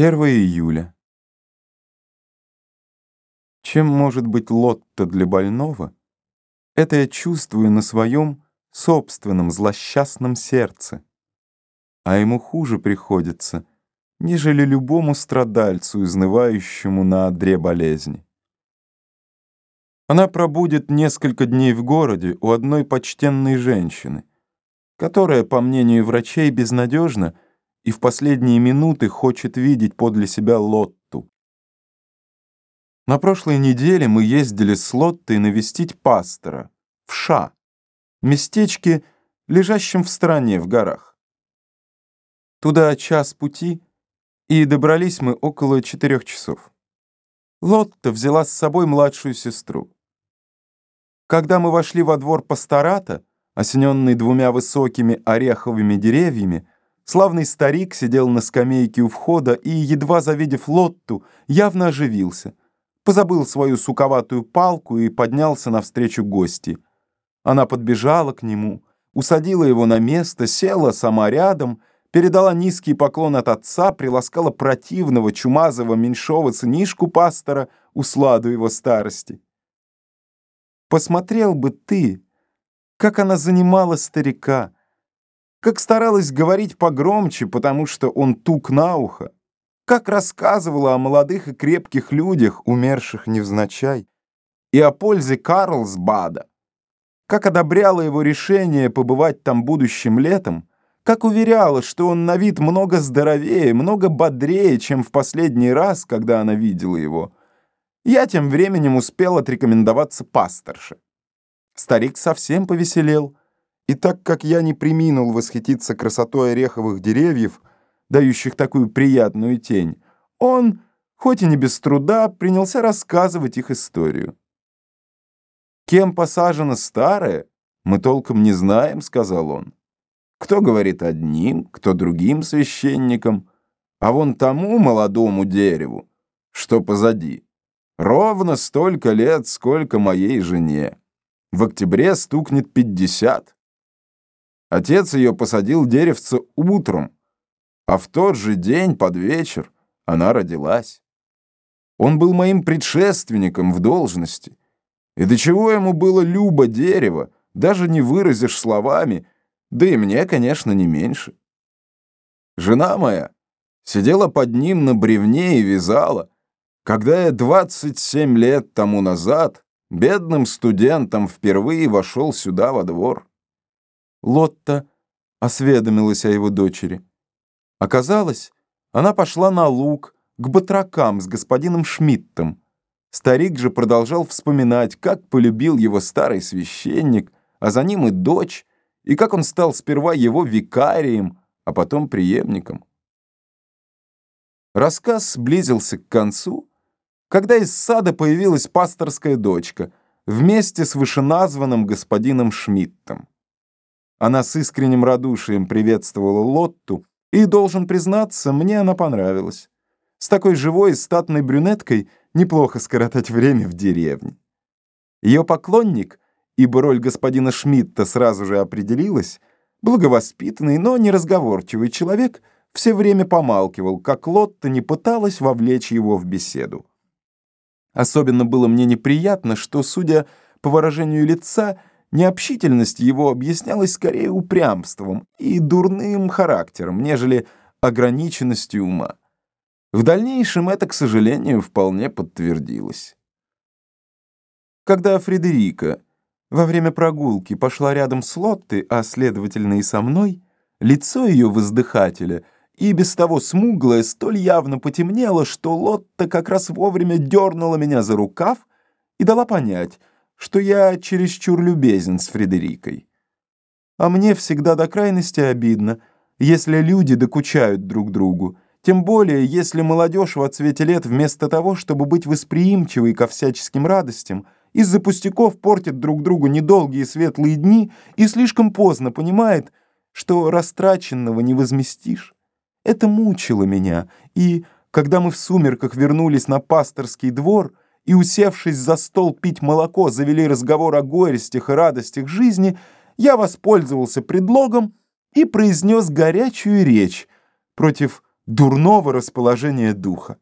1 июля. Чем может быть лотто для больного, это я чувствую на своем собственном злосчастном сердце, а ему хуже приходится, нежели любому страдальцу, изнывающему на одре болезни. Она пробудет несколько дней в городе у одной почтенной женщины, которая, по мнению врачей, безнадежна и в последние минуты хочет видеть подле себя Лотту. На прошлой неделе мы ездили с Лоттой навестить пастора в Ша, местечке, лежащем в стороне в горах. Туда час пути, и добрались мы около четырех часов. Лотта взяла с собой младшую сестру. Когда мы вошли во двор пастората, осененный двумя высокими ореховыми деревьями, славный старик сидел на скамейке у входа и, едва завидев Лотту, явно оживился, позабыл свою суковатую палку и поднялся навстречу гости. Она подбежала к нему, усадила его на место, села сама рядом, передала низкий поклон от отца, приласкала противного, чумазого, меньшого сынишку пастора, усладу его старости. «Посмотрел бы ты», как она занимала старика, как старалась говорить погромче, потому что он тук на ухо, как рассказывала о молодых и крепких людях, умерших невзначай, и о пользе Карлсбада, как одобряла его решение побывать там будущим летом, как уверяла, что он на вид много здоровее, много бодрее, чем в последний раз, когда она видела его. Я тем временем успел отрекомендоваться пасторше. Старик совсем повеселел, и так как я не приминул восхититься красотой ореховых деревьев, дающих такую приятную тень, он, хоть и не без труда, принялся рассказывать их историю. «Кем посажено старое, мы толком не знаем», — сказал он. «Кто говорит одним, кто другим священником, а вон тому молодому дереву, что позади, ровно столько лет, сколько моей жене». В октябре стукнет пятьдесят. Отец ее посадил деревце утром, а в тот же день под вечер она родилась. Он был моим предшественником в должности. И до чего ему было любо дерево, даже не выразишь словами, да и мне, конечно, не меньше. Жена моя сидела под ним на бревне и вязала, когда я 27 лет тому назад Бедным студентом впервые вошел сюда во двор. Лотта осведомилась о его дочери. Оказалось, она пошла на луг к батракам с господином Шмидтом. Старик же продолжал вспоминать, как полюбил его старый священник, а за ним и дочь, и как он стал сперва его викарием, а потом преемником. Рассказ близился к концу, когда из сада появилась пасторская дочка вместе с вышеназванным господином Шмидтом. Она с искренним радушием приветствовала Лотту, и, должен признаться, мне она понравилась. С такой живой и статной брюнеткой неплохо скоротать время в деревне. Ее поклонник, ибо роль господина Шмидта сразу же определилась, благовоспитанный, но неразговорчивый человек, все время помалкивал, как Лотта не пыталась вовлечь его в беседу. Особенно было мне неприятно, что, судя по выражению лица, необщительность его объяснялась скорее упрямством и дурным характером, нежели ограниченностью ума. В дальнейшем это, к сожалению, вполне подтвердилось. Когда Фредерика во время прогулки пошла рядом с Лоттой, а следовательно и со мной, лицо ее воздыхателя — и без того смуглая столь явно потемнело, что Лотта как раз вовремя дернула меня за рукав и дала понять, что я чересчур любезен с Фредерикой. А мне всегда до крайности обидно, если люди докучают друг другу, тем более, если молодежь в отцвете лет вместо того, чтобы быть восприимчивой ко всяческим радостям, из-за пустяков портит друг другу недолгие светлые дни и слишком поздно понимает, что растраченного не возместишь. Это мучило меня, и, когда мы в сумерках вернулись на пасторский двор и, усевшись за стол пить молоко, завели разговор о горестях и радостях жизни, я воспользовался предлогом и произнес горячую речь против дурного расположения духа.